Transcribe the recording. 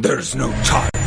There's no time.